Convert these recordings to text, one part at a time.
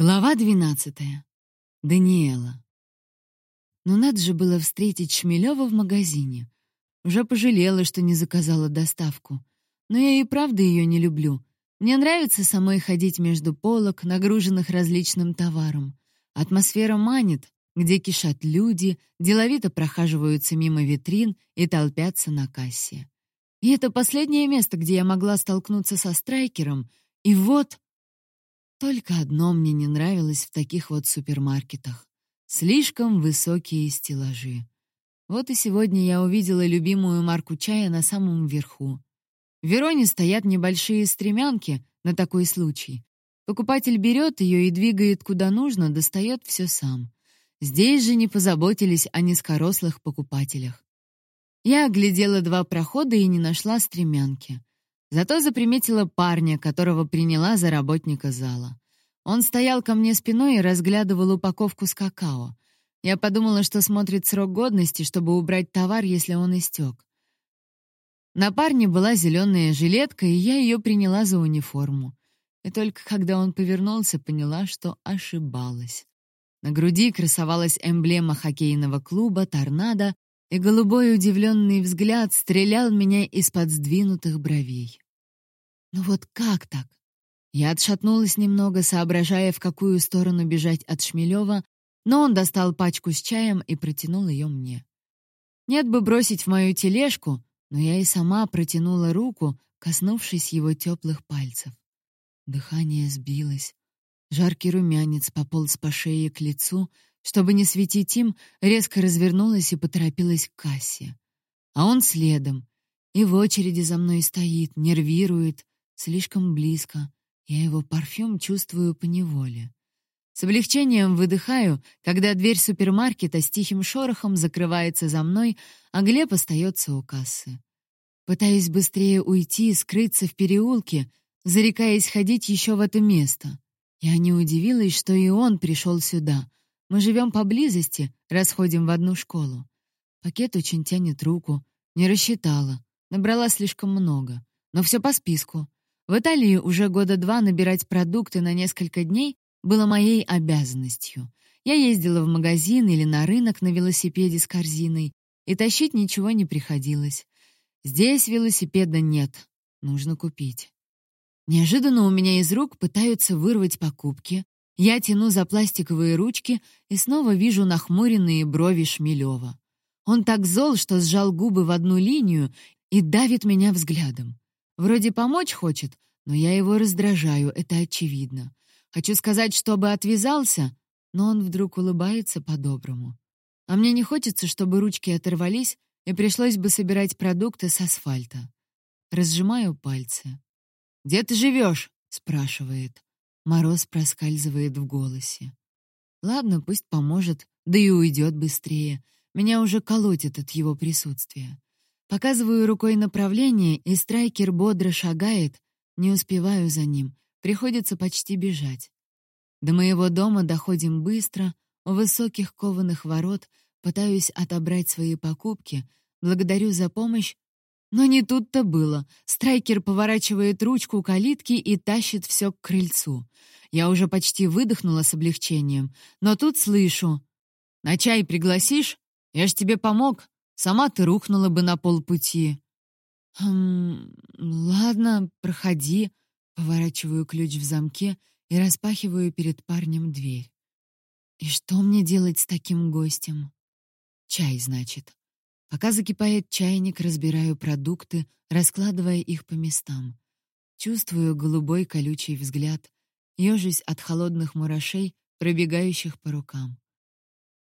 Глава двенадцатая. Даниэла. Ну надо же было встретить Шмелева в магазине. Уже пожалела, что не заказала доставку. Но я и правда ее не люблю. Мне нравится самой ходить между полок, нагруженных различным товаром. Атмосфера манит, где кишат люди, деловито прохаживаются мимо витрин и толпятся на кассе. И это последнее место, где я могла столкнуться со страйкером, и вот только одно мне не нравилось в таких вот супермаркетах. Слишком высокие стеллажи. Вот и сегодня я увидела любимую марку чая на самом верху. В Вероне стоят небольшие стремянки на такой случай. Покупатель берет ее и двигает куда нужно, достает все сам. Здесь же не позаботились о низкорослых покупателях. Я оглядела два прохода и не нашла стремянки. Зато заприметила парня, которого приняла за работника зала. Он стоял ко мне спиной и разглядывал упаковку с какао. Я подумала, что смотрит срок годности, чтобы убрать товар, если он истек. На парне была зеленая жилетка, и я ее приняла за униформу. И только когда он повернулся, поняла, что ошибалась. На груди красовалась эмблема хоккейного клуба «Торнадо», и голубой удивленный взгляд стрелял меня из-под сдвинутых бровей. Ну вот как так? Я отшатнулась немного, соображая, в какую сторону бежать от Шмелева, но он достал пачку с чаем и протянул ее мне. Нет бы бросить в мою тележку, но я и сама протянула руку, коснувшись его теплых пальцев. Дыхание сбилось. Жаркий румянец пополз по шее к лицу, чтобы не светить им, резко развернулась и поторопилась к кассе. А он следом. И в очереди за мной стоит, нервирует, слишком близко. Я его парфюм чувствую поневоле. С облегчением выдыхаю, когда дверь супермаркета с тихим шорохом закрывается за мной, а Глеб остается у кассы. Пытаюсь быстрее уйти, скрыться в переулке, зарекаясь ходить еще в это место. Я не удивилась, что и он пришел сюда, мы живем поблизости, расходим в одну школу. Пакет очень тянет руку. Не рассчитала. Набрала слишком много. Но все по списку. В Италии уже года два набирать продукты на несколько дней было моей обязанностью. Я ездила в магазин или на рынок на велосипеде с корзиной, и тащить ничего не приходилось. Здесь велосипеда нет. Нужно купить. Неожиданно у меня из рук пытаются вырвать покупки, я тяну за пластиковые ручки и снова вижу нахмуренные брови Шмелева. Он так зол, что сжал губы в одну линию и давит меня взглядом. Вроде помочь хочет, но я его раздражаю, это очевидно. Хочу сказать, чтобы отвязался, но он вдруг улыбается по-доброму. А мне не хочется, чтобы ручки оторвались и пришлось бы собирать продукты с асфальта. Разжимаю пальцы. «Где ты живешь?» — спрашивает. Мороз проскальзывает в голосе. Ладно, пусть поможет, да и уйдет быстрее. Меня уже колотит от его присутствия. Показываю рукой направление, и страйкер бодро шагает. Не успеваю за ним. Приходится почти бежать. До моего дома доходим быстро. У высоких кованых ворот пытаюсь отобрать свои покупки. Благодарю за помощь, но не тут-то было. Страйкер поворачивает ручку калитки и тащит все к крыльцу. Я уже почти выдохнула с облегчением, но тут слышу. «На чай пригласишь? Я ж тебе помог. Сама ты рухнула бы на полпути». «Хм... Ладно, проходи». Поворачиваю ключ в замке и распахиваю перед парнем дверь. «И что мне делать с таким гостем?» «Чай, значит». Пока закипает чайник, разбираю продукты, раскладывая их по местам. Чувствую голубой колючий взгляд, ежусь от холодных мурашей, пробегающих по рукам.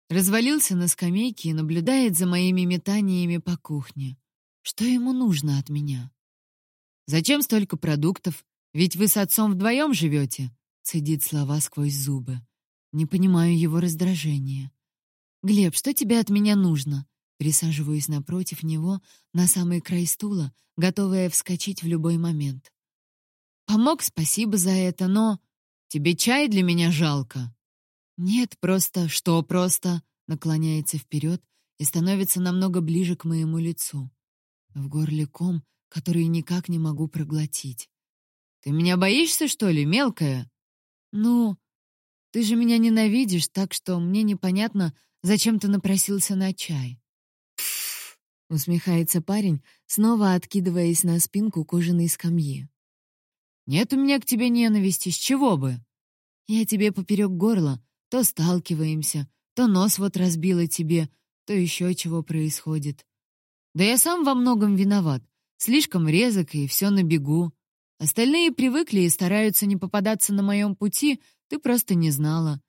Развалился на скамейке и наблюдает за моими метаниями по кухне. Что ему нужно от меня? «Зачем столько продуктов? Ведь вы с отцом вдвоем живете?» — цедит слова сквозь зубы. Не понимаю его раздражения. «Глеб, что тебе от меня нужно?» Присаживаюсь напротив него, на самый край стула, готовая вскочить в любой момент. «Помог, спасибо за это, но...» «Тебе чай для меня жалко?» «Нет, просто...» «Что просто?» Наклоняется вперед и становится намного ближе к моему лицу. В горле ком, который никак не могу проглотить. «Ты меня боишься, что ли, мелкая?» «Ну...» Ты же меня ненавидишь, так что мне непонятно, зачем ты напросился на чай». Усмехается парень, снова откидываясь на спинку кожаной скамьи. «Нет у меня к тебе ненависти, с чего бы?» «Я тебе поперек горла, то сталкиваемся, то нос вот разбила тебе, то еще чего происходит. Да я сам во многом виноват, слишком резок и все на бегу. Остальные привыкли и стараются не попадаться на моем пути, ты просто не знала.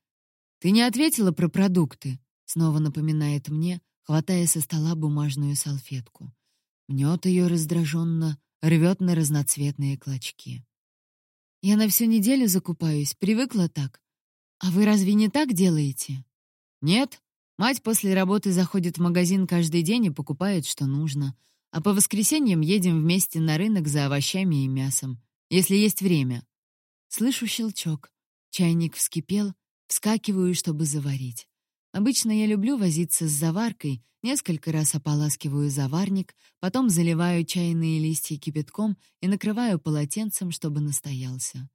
Ты не ответила про продукты, снова напоминает мне, хватая со стола бумажную салфетку. Мнет ее раздраженно, рвет на разноцветные клочки. Я на всю неделю закупаюсь, привыкла так. А вы разве не так делаете? Нет. Мать после работы заходит в магазин каждый день и покупает, что нужно. А по воскресеньям едем вместе на рынок за овощами и мясом, если есть время. Слышу щелчок. Чайник вскипел, вскакиваю, чтобы заварить. Обычно я люблю возиться с заваркой, несколько раз ополаскиваю заварник, потом заливаю чайные листья кипятком и накрываю полотенцем, чтобы настоялся.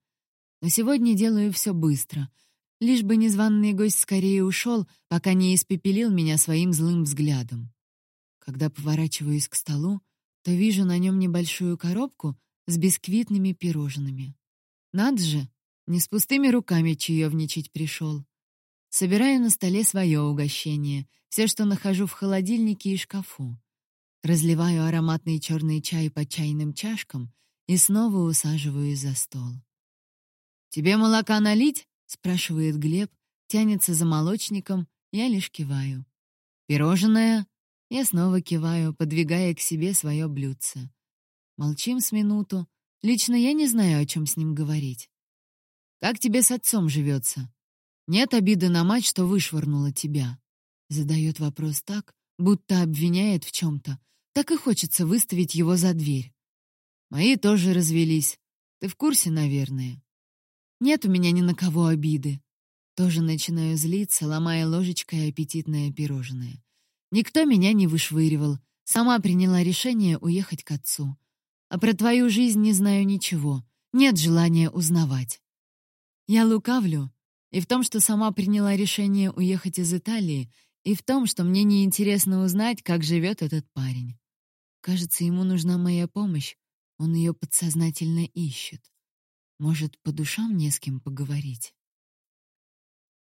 Но сегодня делаю все быстро, лишь бы незваный гость скорее ушел, пока не испепелил меня своим злым взглядом. Когда поворачиваюсь к столу, то вижу на нем небольшую коробку с бисквитными пирожными. Над же, не с пустыми руками чаевничать пришел. Собираю на столе свое угощение, все, что нахожу в холодильнике и шкафу. Разливаю ароматный черный чай по чайным чашкам и снова усаживаюсь за стол. «Тебе молока налить?» — спрашивает Глеб, тянется за молочником, я лишь киваю. «Пирожное?» Я снова киваю, подвигая к себе свое блюдце. Молчим с минуту. Лично я не знаю, о чем с ним говорить. «Как тебе с отцом живется?» Нет обиды на мать, что вышвырнула тебя. Задает вопрос так, будто обвиняет в чем-то. Так и хочется выставить его за дверь. Мои тоже развелись. Ты в курсе, наверное. Нет у меня ни на кого обиды. Тоже начинаю злиться, ломая ложечкой аппетитное пирожное. Никто меня не вышвыривал. Сама приняла решение уехать к отцу. А про твою жизнь не знаю ничего. Нет желания узнавать. Я лукавлю, и в том, что сама приняла решение уехать из Италии, и в том, что мне неинтересно узнать, как живет этот парень. Кажется, ему нужна моя помощь, он ее подсознательно ищет. Может, по душам не с кем поговорить?